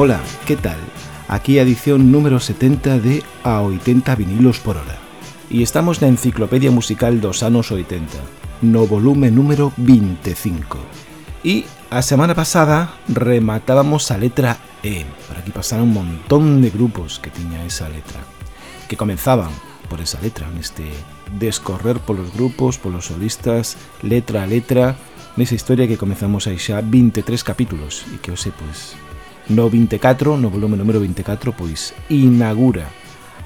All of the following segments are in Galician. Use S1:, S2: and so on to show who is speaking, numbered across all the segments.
S1: Hola, que tal? Aquí a edición número 70 de A 80 vinilos por hora. E estamos na Enciclopedia Musical dos anos 80, no volume número 25. E a semana pasada rematábamos a letra E. Por aquí pasaron un montón de grupos que tiña esa letra. Que comenzaban por esa letra, neste descorrer polos grupos, polos solistas, letra a letra, nesa historia que comezamos aí xa 23 capítulos e que, o sei, pois, No 24, no volume número 24, pois inaugura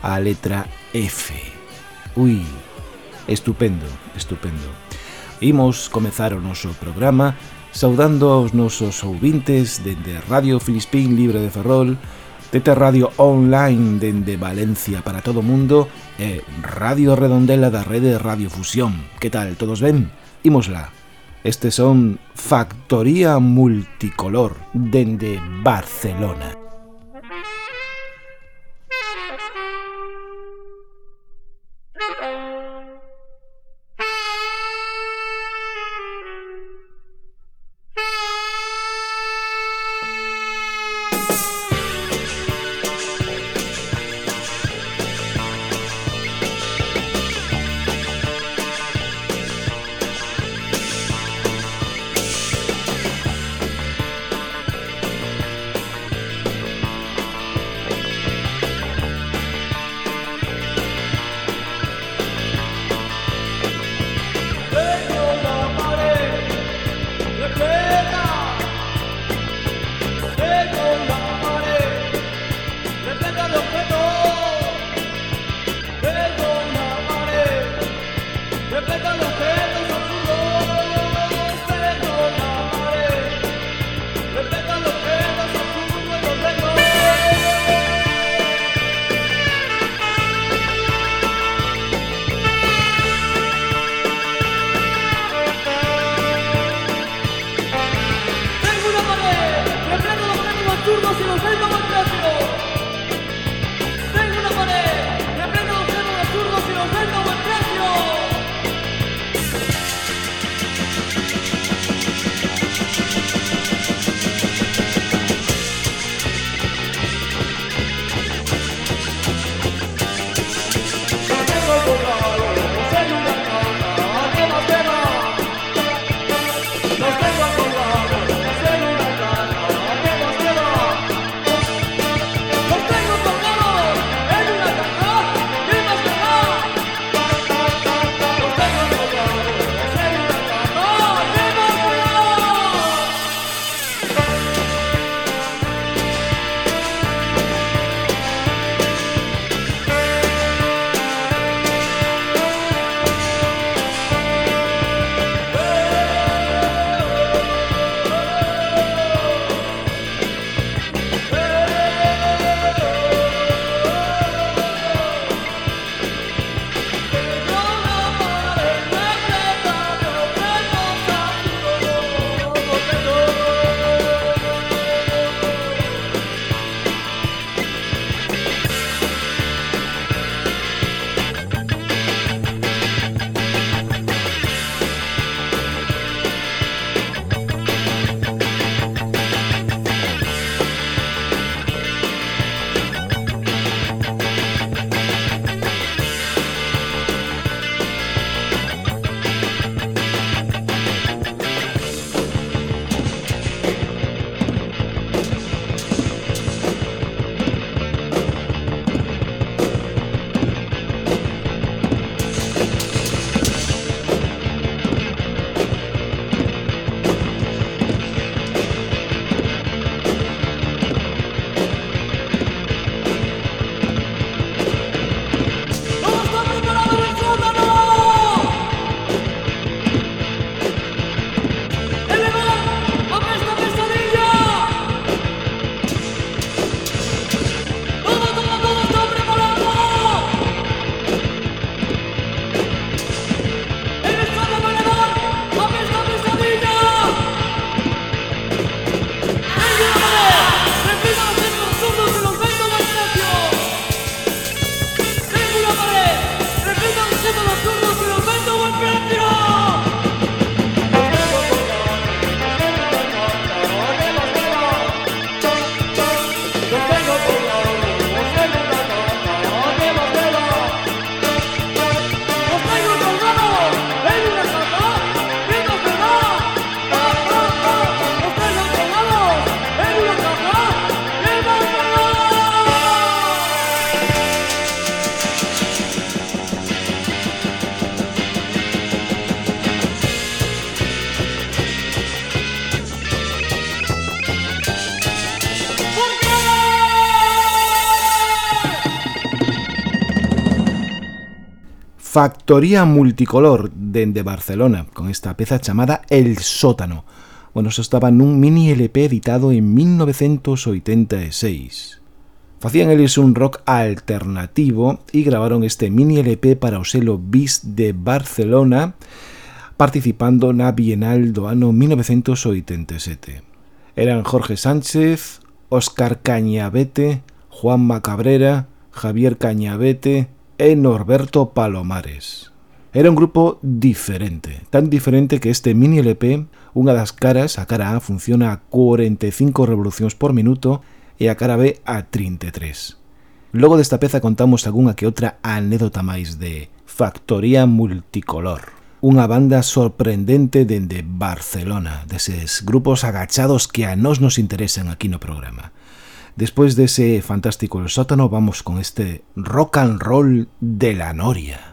S1: a letra F. Ui, estupendo, estupendo. Imos comezar o noso programa saudando aos nosos ouvintes dende Radio Filispín Libre de Ferrol, Tete Radio Online dende Valencia para todo o mundo e Radio Redondela da rede Radio Fusión. Que tal, todos ben? Imos lá. Estes son Factoría Multicolor dende Barcelona. Factoría Multicolor dende Barcelona con esta peza chamada El Sótano. Bueno, eso estaba nun mini LP editado en 1986. Facían eles un rock alternativo e gravaron este mini LP para o selo Bis de Barcelona participando na Bienal do ano 1987. Eran Jorge Sánchez, Óscar Cañabete, Juan Macabrera, Javier Cañabete e Norberto Palomares. Era un grupo diferente, tan diferente que este mini LP, unha das caras, a cara A funciona a 45 revolucións por minuto e a cara B a 33. Logo desta peza contamos algunha que outra anécdota máis de Factoría Multicolor, unha banda sorprendente dende Barcelona, deses grupos agachados que a nós nos interesan aquí no programa. Despois dese fantástico El Sótano vamos con este rock and roll de la Noria.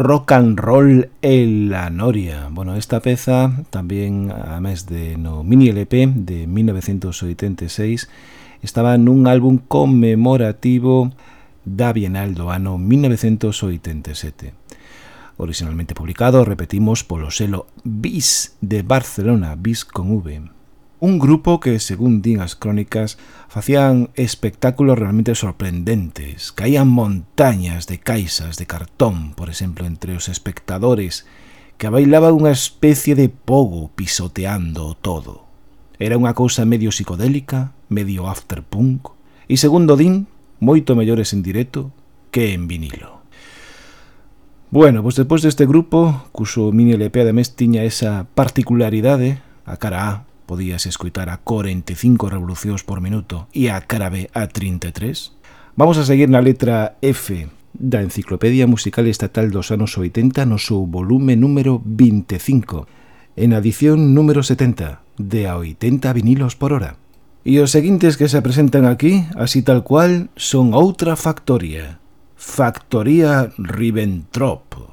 S1: Rock and Roll en la Noria. Bueno, esta peza tamén, además de no mini LP de 1986, estaba nun álbum conmemorativo da Bienal do ano 1987. Originalmente publicado, repetimos, polo selo BIS de Barcelona, BIS con V un grupo que, según din as crónicas, facían espectáculos realmente sorprendentes. Caían montañas de caixas de cartón, por exemplo, entre os espectadores, que bailaba unha especie de pogo pisoteando todo. Era unha cousa medio psicodélica, medio afterpunk, e segundo din, moito mellores en directo que en vinilo. Bueno, pois depois deste grupo, cuso mini LP ademés tiña esa particularidade, a cara A, podías escoitar a 45 revolucións por minuto e a Carabe a 33? Vamos a seguir na letra F da Enciclopedia Musical Estatal dos anos 80 no seu volume número 25, en adición número 70, de a 80 vinilos por hora. E os seguintes que se presentan aquí, así tal cual, son outra factoría. Factoría Ribbentrop.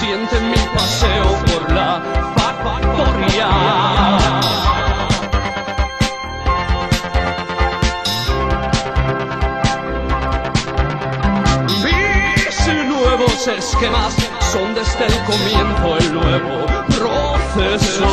S2: sienten mi paseo por la factoría. Mis nuevos esquemas son desde el comienzo el nuevo proceso.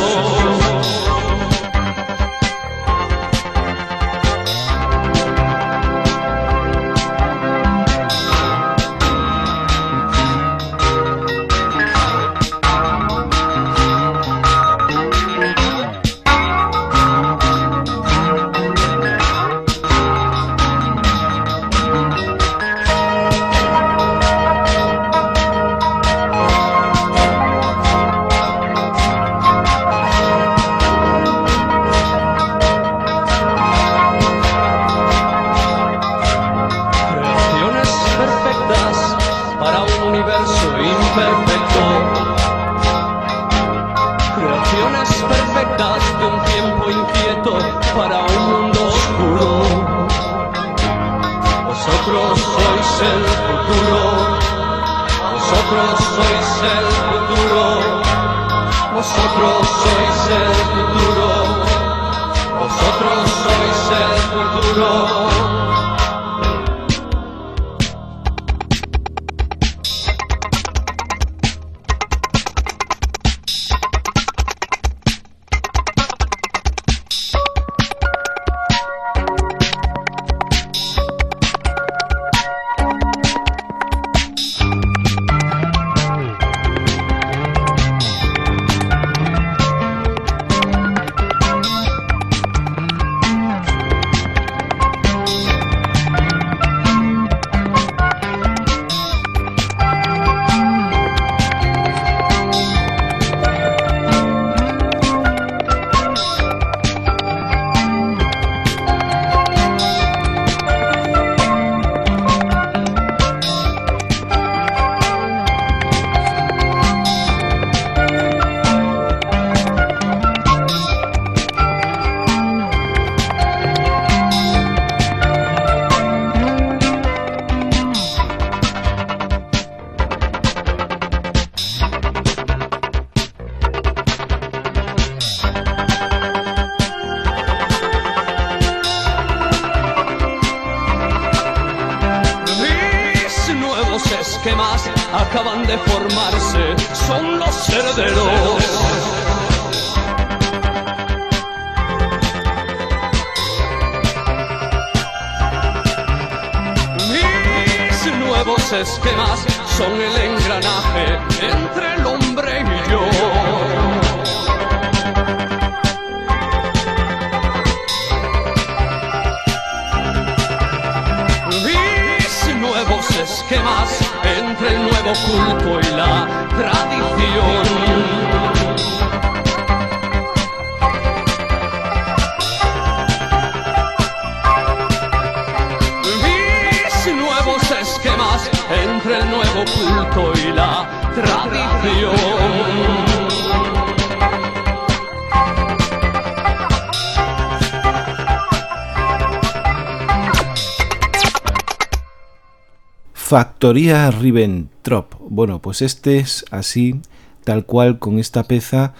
S1: Factoría Ribbentrop. Bueno, pues este es así, tal cual, con esta peza,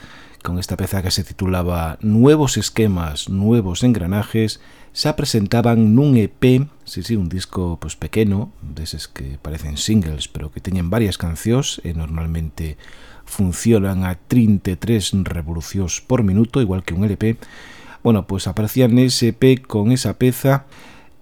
S1: con esta peza que se titulaba Nuevos esquemas, nuevos engranajes, se presentaban nun EP, sí, sí, un disco pues pequeno, deses que parecen singles, pero que teñen varias cancións e normalmente funcionan a 33 revolucións por minuto, igual que un LP. Bueno, pues aparecían nese EP con esa peza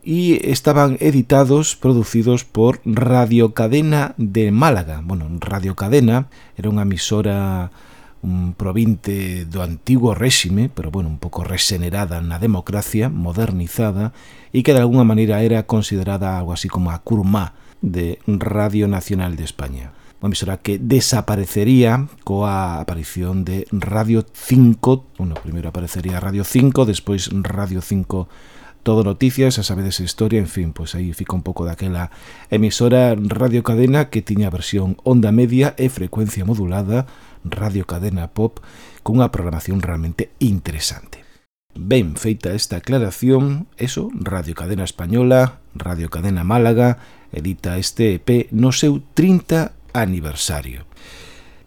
S1: y estaban editados, producidos por Radio Cadena de Málaga. Bueno, Radio Cadena era unha emisora un provinte do antigo réxime, pero bueno, un pouco resenerada na democracia, modernizada, e que de alguna maneira era considerada algo así como a curmá de Radio Nacional de España. Unha emisora que desaparecería coa aparición de Radio 5, bueno, primeiro aparecería Radio 5, despois Radio 5 Todo Noticias, a sabedes historia, en fin, pois aí fica un pouco daquela emisora Radio Cadena que tiña versión onda media e frecuencia modulada, Radio Cadena Pop, cunha programación realmente interesante. Ben feita esta aclaración, eso, Radio Cadena Española, Radio Cadena Málaga, edita este EP no seu 30 aniversario,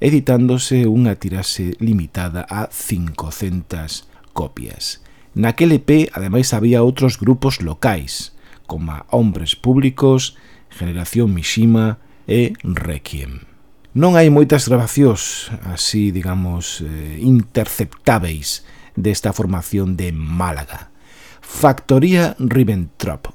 S1: editándose unha tirase limitada a 500 copias. Naquele EP ademais había outros grupos locais, como Hombres Públicos, Generación Mishima e Requiem. Non hai moitas grabacións así, digamos, eh, interceptáveis desta formación de Málaga. Factoría Ribbentrop.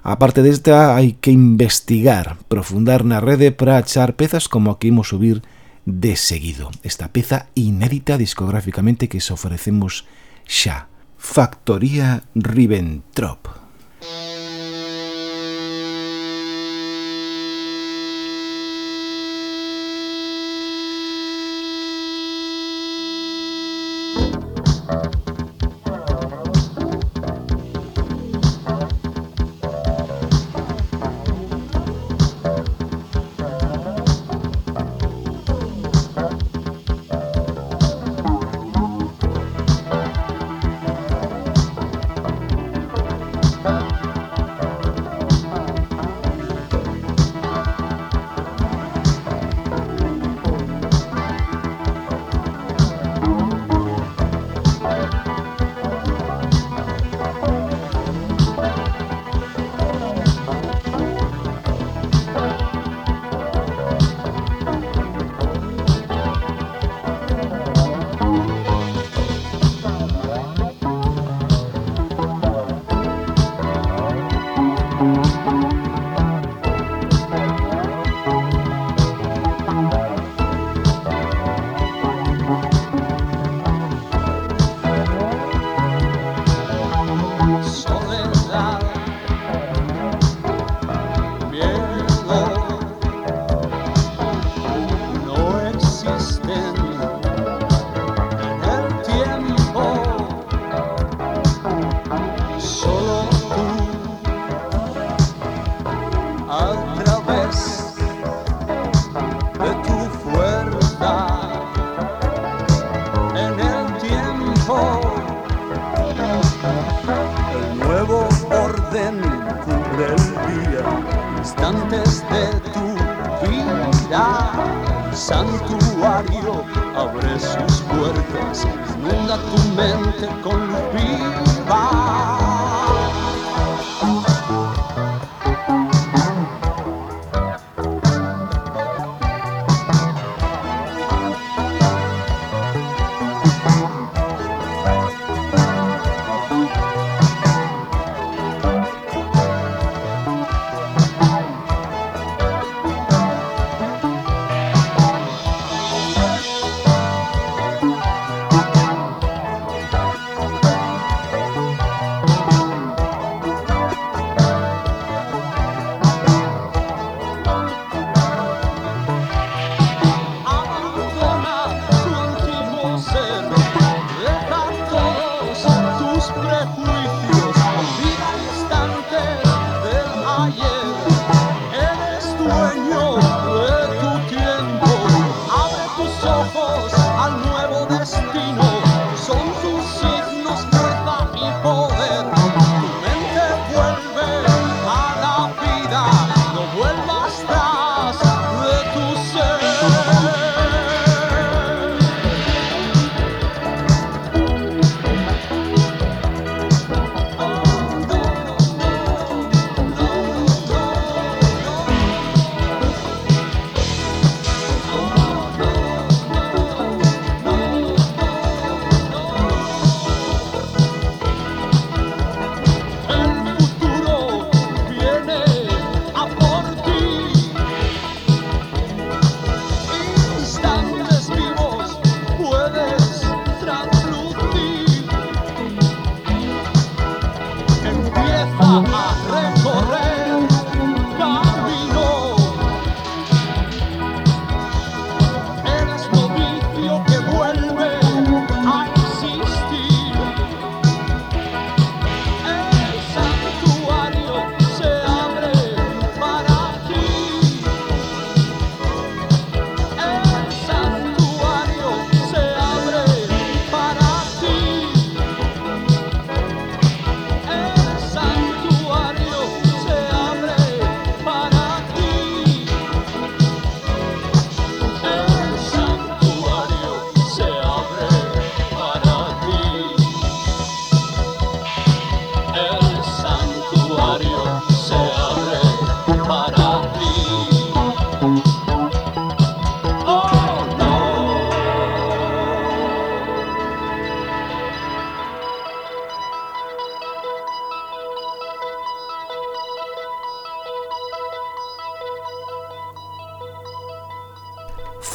S1: A parte desta, hai que investigar, profundar na rede para achar pezas como a que imos subir de seguido. Esta peza inédita discográficamente que se ofrecemos xa. Factoría Riventrop.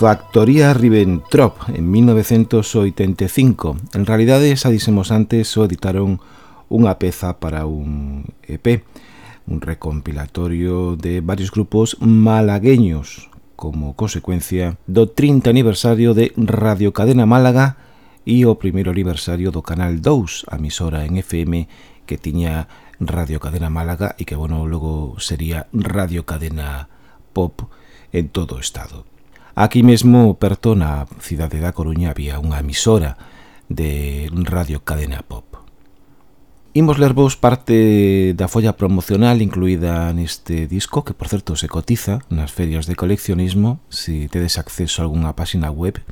S1: Factoría Ribbentrop en 1985. En realidade, xa dixemos antes, só editaron unha peza para un EP, un recompilatorio de varios grupos malagueños como consecuencia do 30 aniversario de Radio Cadena Málaga e o primeiro aniversario do Canal 2, a emisora en FM que tiña Radio Cadena Málaga e que, bueno, logo sería Radio Cadena Pop en todo o estado. Aquí mesmo, perto na cidade da Coruña, había unha emisora de Radio Cadena Pop. Imos lervos parte da folla promocional incluída neste disco, que por certo se cotiza nas ferias de coleccionismo, se tedes acceso a algunha páxina web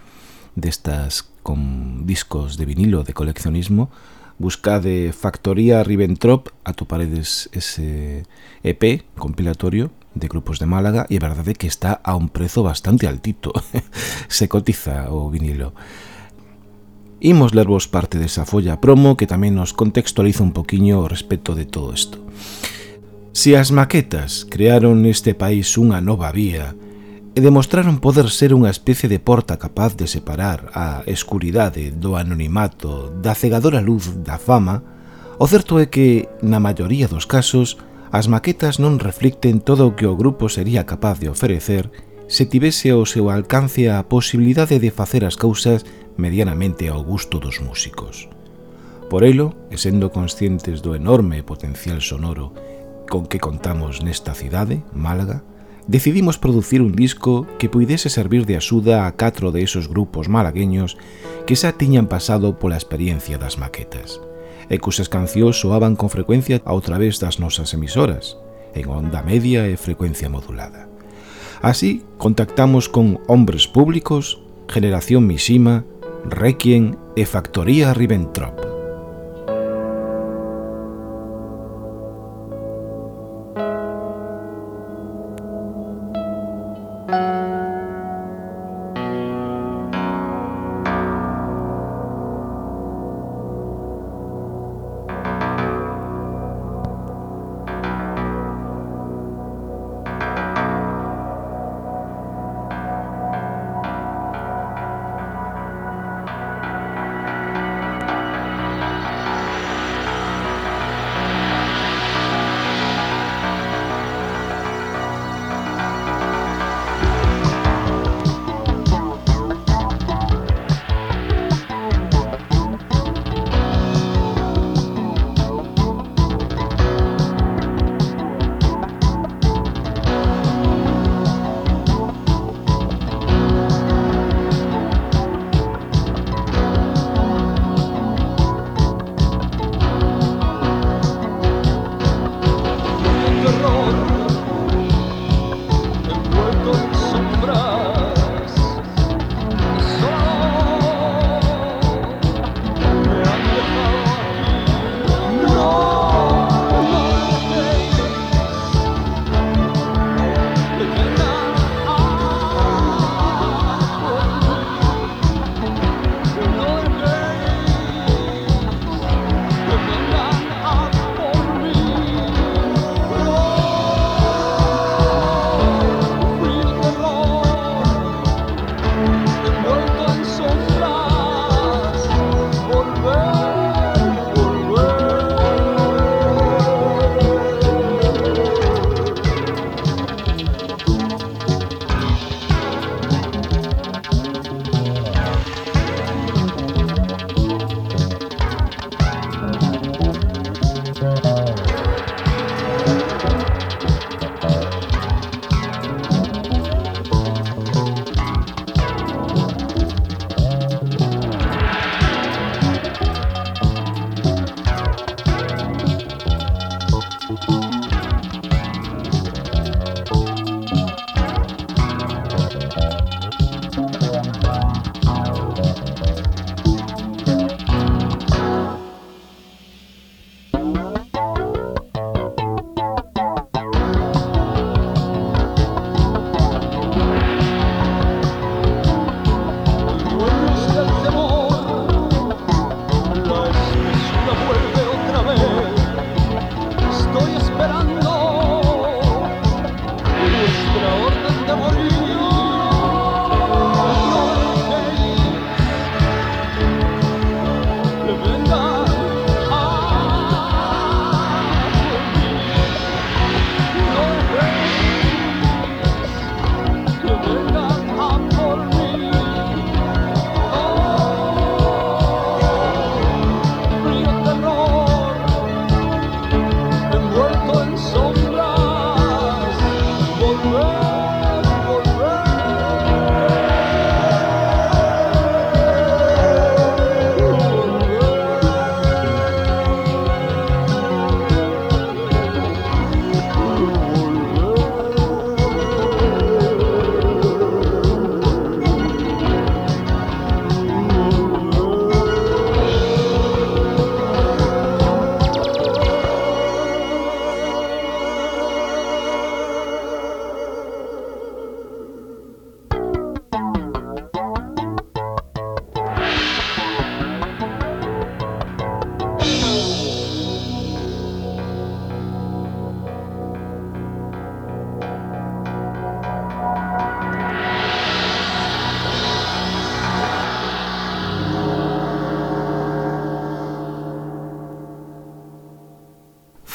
S1: destas con discos de vinilo de coleccionismo, buscade Factoría Riventrop, atoparedes ese EP compilatorio de grupos de Málaga e a verdade que está a un prezo bastante altito. Se cotiza o vinilo. Imos lervos parte desa folla promo que tamén nos contextualiza un poquiño o respecto de todo isto. Se as maquetas crearon neste país unha nova vía e demostraron poder ser unha especie de porta capaz de separar a escuridade do anonimato da cegadora luz da fama, o certo é que, na maioría dos casos, As maquetas non reflicten todo o que o grupo sería capaz de ofrecer se tivese ao seu alcance a posibilidade de facer as cousas medianamente ao gusto dos músicos. Por elo, e sendo conscientes do enorme potencial sonoro con que contamos nesta cidade, Málaga, decidimos producir un disco que puidese servir de axuda a catro de esos grupos malagueños que xa tiñan pasado pola experiencia das maquetas e cusas cancións soaban con frecuencia a través das nosas emisoras, en onda media e frecuencia modulada. Así, contactamos con Hombres Públicos, Generación Mishima, Requiem e Factoría Ribbentrop.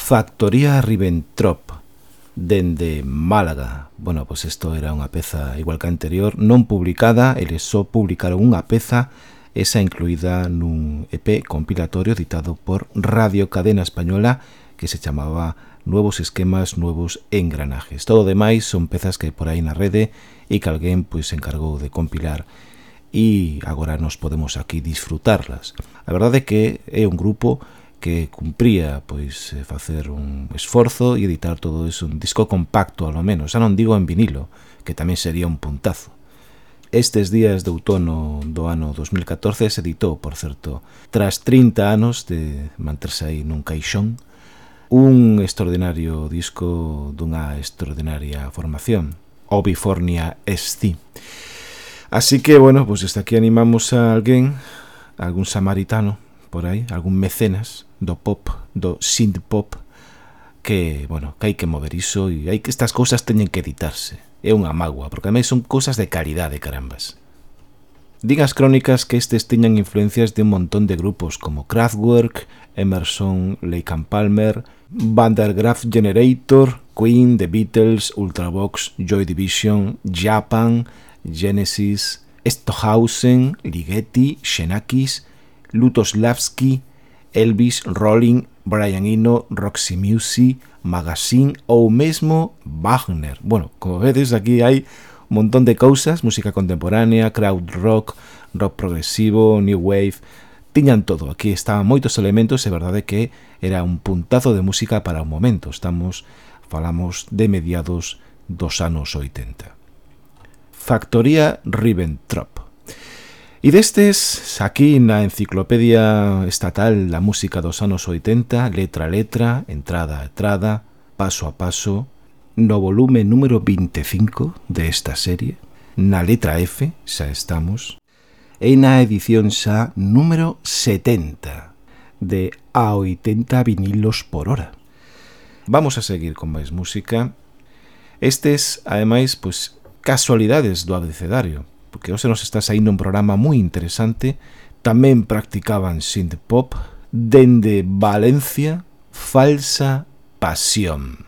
S1: Factoría Ribbentrop dende Málaga. Bueno, pois pues isto era unha peza igual que anterior, non publicada, eles só publicaron unha peza, esa incluída nun EP compilatorio editado por Radio Cadena Española que se chamaba Nuevos Esquemas, Nuevos Engranajes. Todo demais son pezas que por aí na rede e que alguén pois, pues, se encargou de compilar e agora nos podemos aquí disfrutarlas. A verdade é que é un grupo que que cumpría pois eh, facer un esforzo e editar todo eso un disco compacto, ao menos, xa non digo en vinilo, que tamén sería un puntazo. Estes días de outono do ano 2014 se editou, por certo, tras 30 anos de manterse aí nun caixón, un extraordinario disco dunha extraordinaria formación, Obifornia SC. Así que, bueno, pues, desde aquí animamos a alguén, a algún samaritano por aí, algún mecenas, do pop, do synth pop, que, bueno, que hai que mover iso e hai que estas cousas teñen que editarse. É unha magua, porque ademais son cousas de calidade, carambas. Digas crónicas que estes tiñan influencias de un montón de grupos como Kraftwerk, Emerson, Lake and Palmer, Vandergraaf Generator, Queen, The Beatles, Ultravox, Joy Division, Japan, Genesis, Stohausen, Ligeti, Xenakis, Lutoslavski, Elvis, Rolling, Brian Eno, Roxy Music, Magazine ou mesmo Wagner. Bueno, como vedes, aquí hai un montón de cousas, música contemporánea, crowd rock, rock progresivo, new wave, tiñan todo. Aquí estaban moitos elementos, é verdade que era un puntazo de música para o momento. Estamos, falamos de mediados dos anos 80. Factoría Ribbentrop. E destes, aquí na Enciclopedia Estatal da Música dos anos 80, letra a letra, entrada a entrada, paso a paso, no volume número 25 de serie, na letra F, xa estamos, e na edición xa número 70 de a 80 vinilos por hora. Vamos a seguir con máis música. Estes, ademais, pois, casualidades do abecedario porque hoxe nos está saindo un programa moi interesante. Tamén practicaban synth pop dende Valencia, falsa pasión.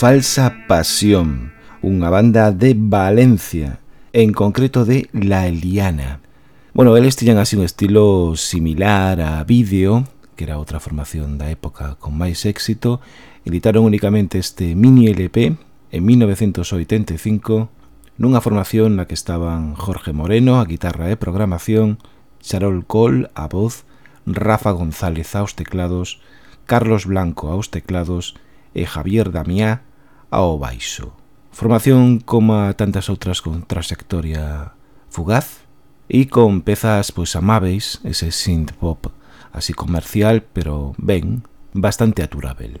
S1: Falsa Pasión, unha banda de Valencia, en concreto de La Eliana. Bueno, eles tiñan así un estilo similar a vídeo, que era outra formación da época con máis éxito, editaron únicamente este mini LP en 1985 nunha formación na que estaban Jorge Moreno a guitarra e programación, Charol Col a voz, Rafa González aos teclados, Carlos Blanco aos teclados e Javier Damiá ao baixo. Formación como tantas outras con trayectoria fugaz e con pezas pois amáveis, ese synth pop así comercial, pero ben, bastante aturável.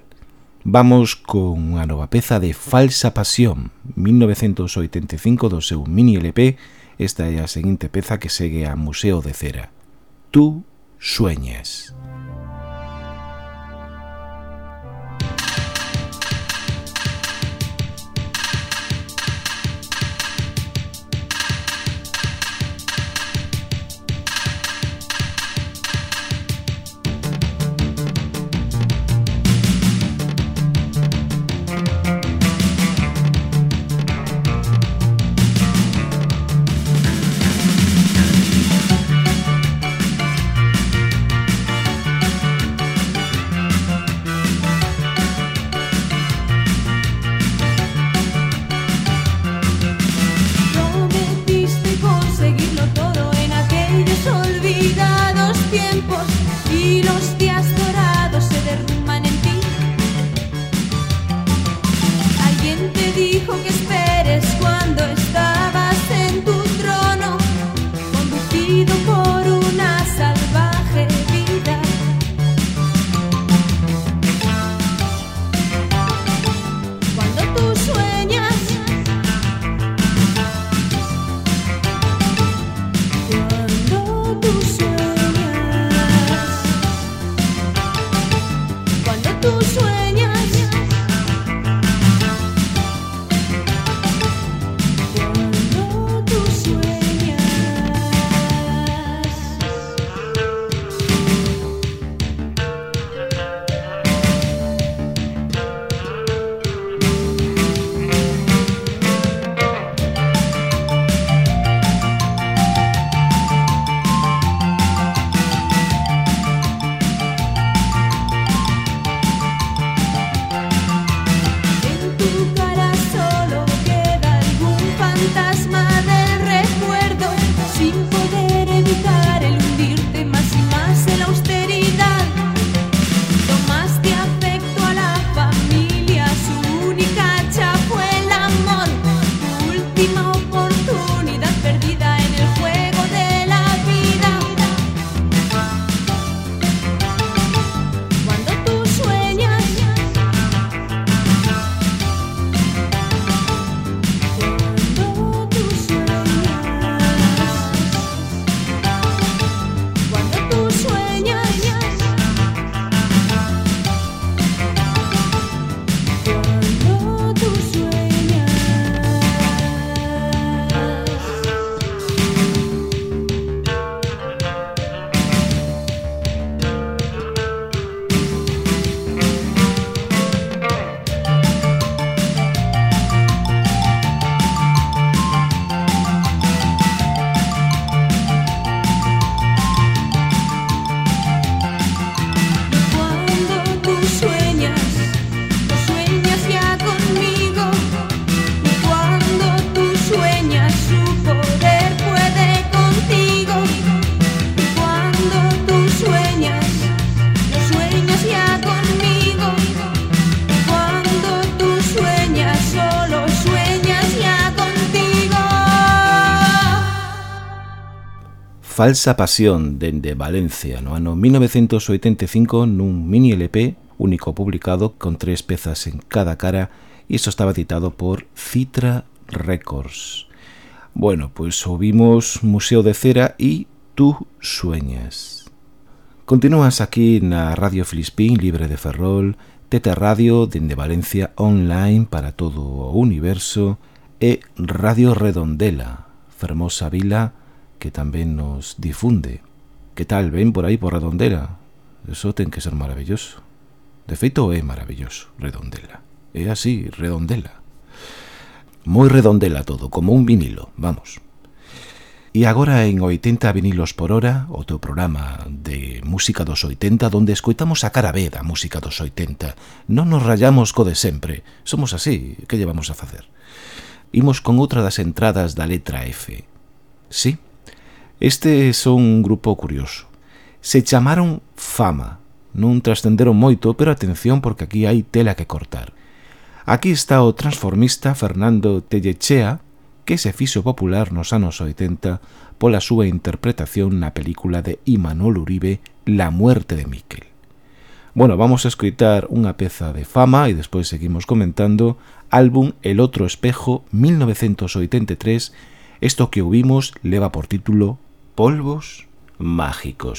S1: Vamos con unha nova peza de Falsa Pasión, 1985 do seu mini LP, esta é a seguinte peza que segue a Museo de Cera. Tú sueñas. Falsa Pasión dende Valencia no ano 1985 nun mini LP único publicado con tres pezas en cada cara e isto estaba editado por Citra Records. Bueno, pois pues, ouvimos Museo de Cera e Tú Sueñas. Continúas aquí na Radio Filispín Libre de Ferrol, Teta Radio dende Valencia Online para todo o universo e Radio Redondela, Fermosa Vila, que tamén nos difunde. Que tal, ven por aí por Redondela. Eso ten que ser maravilloso. De feito, é maravilloso, Redondela.
S3: É así, Redondela. Moi redondela todo, como un vinilo, vamos. E agora en 80 vinilos por hora, o teu programa de música dos 80, donde escoitamos a cara B da música dos 80. Non nos rayamos co de sempre, somos así, que llevamos a facer? Imos con outra das entradas da letra F. Sí, Este son un grupo curioso. Se chamaron Fama. Non trascenderon moito, pero atención porque aquí hai tela que cortar. Aquí está o transformista Fernando Tellechea, que se fixo popular nos anos 80 pola súa interpretación na película de Imanol Uribe La muerte de Miquel. Bueno, vamos a escritar unha peza de fama e despois seguimos comentando álbum El otro espejo 1983 Esto que ouvimos leva por título Polvos mágicos.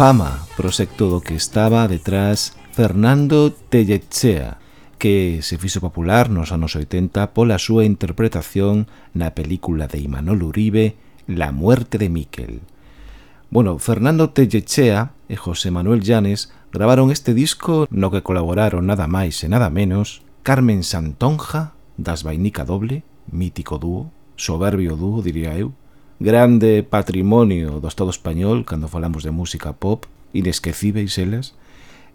S1: Fama,
S3: proxecto do que estaba detrás Fernando Tellechea, que se fixo popular nos anos 80 pola súa interpretación na película de Imanol Uribe La muerte de Miquel. Bueno, Fernando Tellechea e José Manuel Llanes gravaron este disco no que colaboraron nada máis e nada menos Carmen Santonja, das Vainica Doble, mítico dúo, soberbio dúo, diría eu,
S1: grande patrimonio do Estado español cando falamos de música pop, inesquecíveis elas,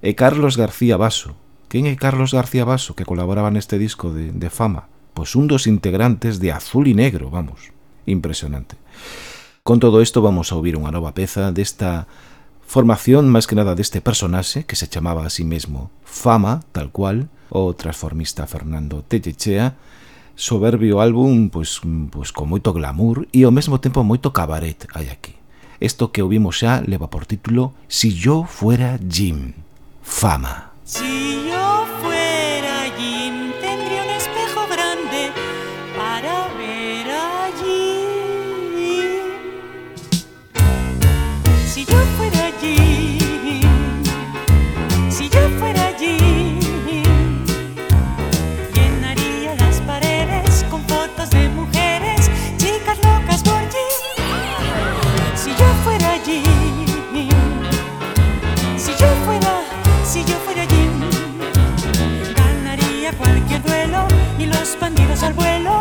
S1: e Carlos García Basso. Quen é Carlos García Basso que colaboraba neste disco de, de fama? Pois un dos integrantes de Azul y Negro, vamos, impresionante. Con todo isto vamos a ouvir unha nova peza desta formación, máis que nada deste personaxe que se chamaba a sí mesmo Fama, tal cual, o transformista Fernando Tellechea, soberbio álbum pois, pois con moito glamour e ao mesmo tempo moito cabaret hai aquí. Isto que ouvimos xa leva por título Si yo fuera Jim, fama.
S3: Si yo fuera bandidos al vuelo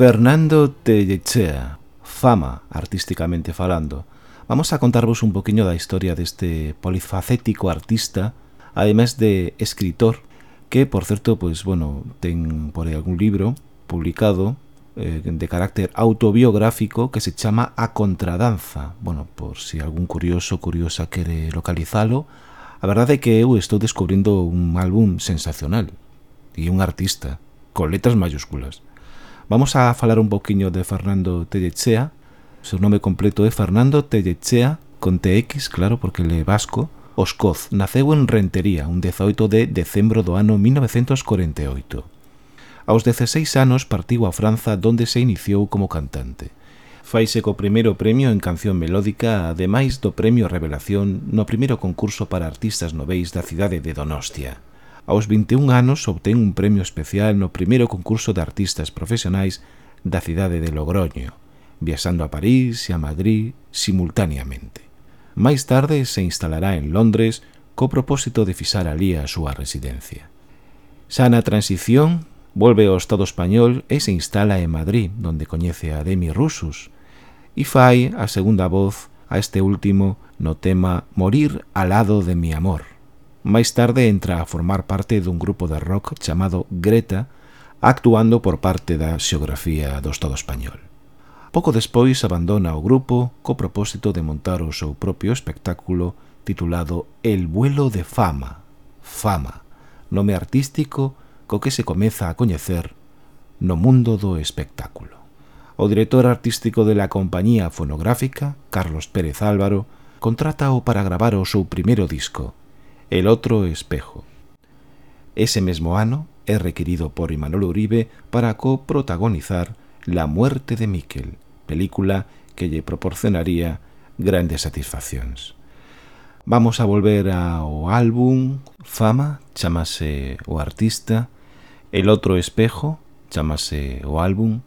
S1: Fernando Tellechea, fama artísticamente falando. Vamos a contarvos un poquinho da historia deste polifacético artista, además de escritor, que, por certo, pois, bueno, ten por aí algún libro publicado eh, de carácter autobiográfico que se chama A Contradanza. Bueno, por si algún curioso curiosa quere localizalo, a verdade é que eu estou descubrindo un álbum sensacional e un artista, con letras mayúsculas. Vamos a falar un poquinho de Fernando Tellechea. O seu nome completo é Fernando Tellechea, con TX, claro, porque ele é vasco. Oscoz naceu en Rentería un 18 de decembro do ano 1948. Aos 16 anos partiu a Franza donde se iniciou como cantante. Faise co primeiro premio en canción melódica, ademais do premio Revelación no primeiro concurso para artistas noveis da cidade de Donostia. Aos 21 anos obtén un premio especial no primeiro concurso de artistas profesionais da cidade de Logroño, viaxando a París e a Madrid simultaneamente. Máis tarde se instalará en Londres co propósito de fixar alí a súa residencia. Xa na transición, volve ao Estado español e se instala en Madrid, onde coñece a Demi Rusus, e fai a segunda voz a este último no tema Morir al lado de mi amor máis tarde entra a formar parte dun grupo de rock chamado Greta, actuando por parte da xeografía do Estado español. Pouco despois abandona o grupo co propósito de montar o seu propio espectáculo titulado El vuelo de fama, fama, nome artístico co que se comeza a coñecer no mundo do espectáculo. O director artístico de la compañía fonográfica, Carlos Pérez Álvaro, contrátao para gravar o seu primeiro disco, El otro espejo. Ese mismo ano es requerido por Imanol Uribe para coprotagonizar La muerte de Miquel, película que lle proporcionaría grandes satisfaccións. Vamos a volver ao álbum Fama, chamase o artista, El outro espejo, chamase o álbum,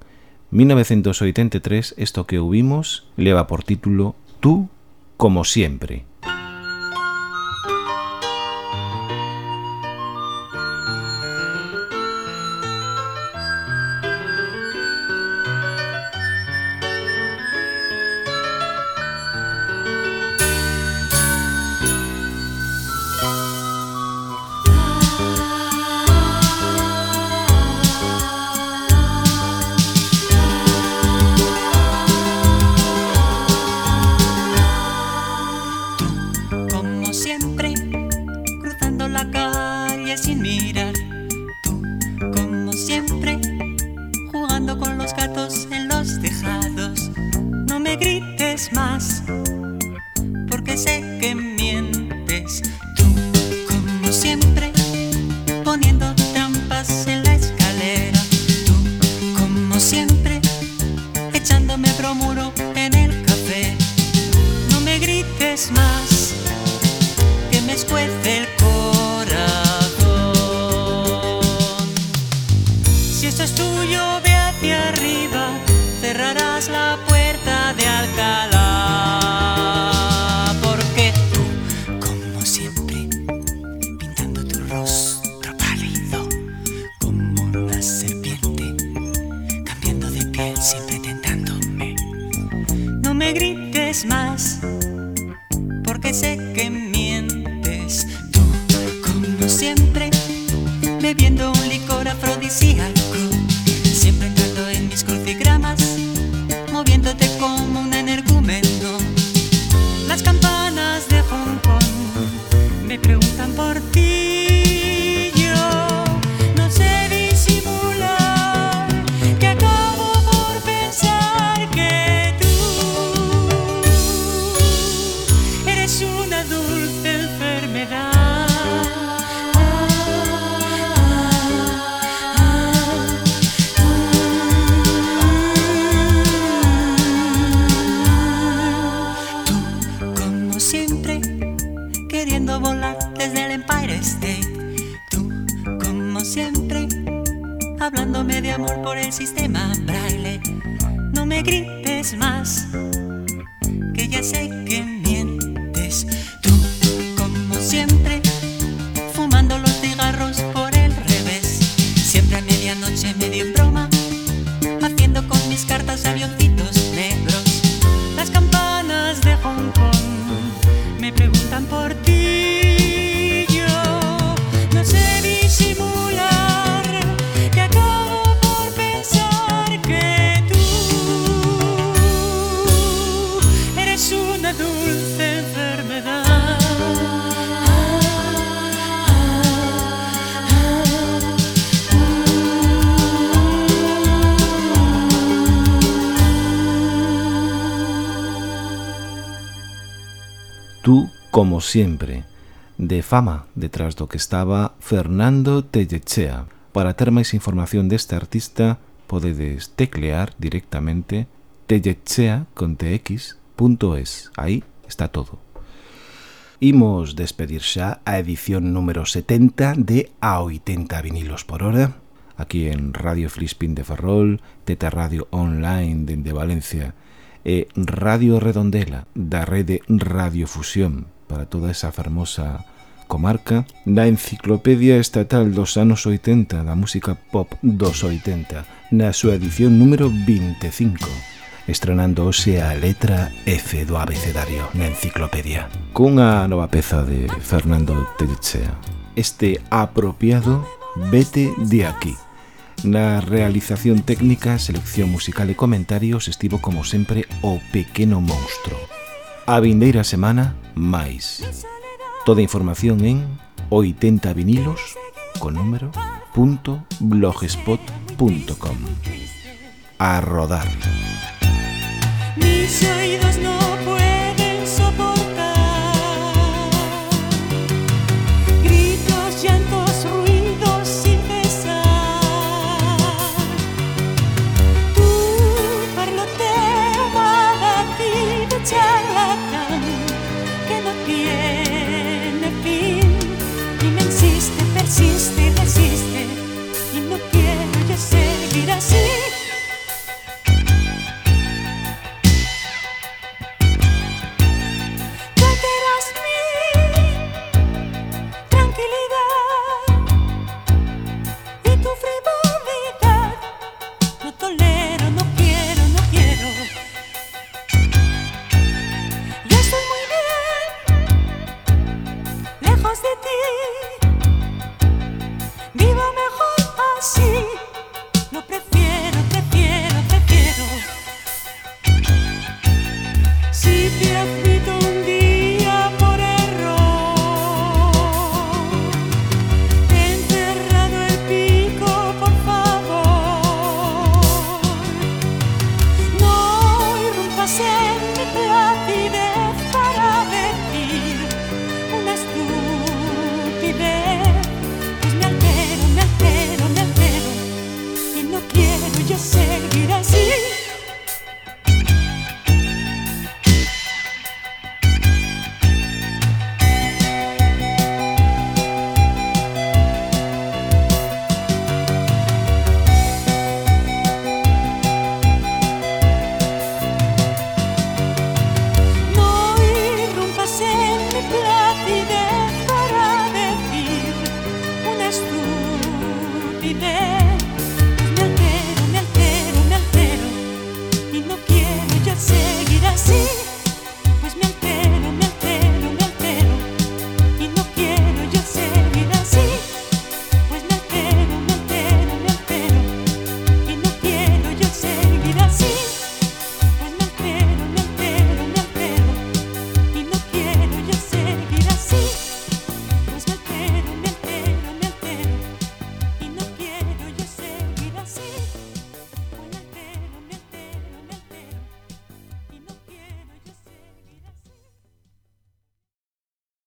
S1: 1983, esto que ouvimos leva por título Tú como siempre.
S3: Como. Tú como siempre, de
S1: fama detrás do que estaba Fernando Tellechea. Para ter máis información deste artista, podedes teclear directamente tellechea con tx.es. Aí está todo. Imos despedir xa a edición número 70 de A 80 vinilos por hora, aquí en Radio Flispín de Ferrol, Teta Radio Online dende Valencia e Radio Redondela da rede Radiofusión para toda esa fermosa comarca na Enciclopedia Estatal dos anos 80 da música pop dos 80 na súa edición número 25 estrenando hoxe a letra F do abecedario na enciclopedia. Cunha nova peza de Fernando Tellechea este apropiado Vete de aquí. Na realización técnica, selección musical e comentarios estivo como sempre o pequeno monstro. A vindeira semana, máis. Toda información en 80 vinilos con número punto blogspot.com A rodar.
S3: Mis oídos no